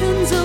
emotions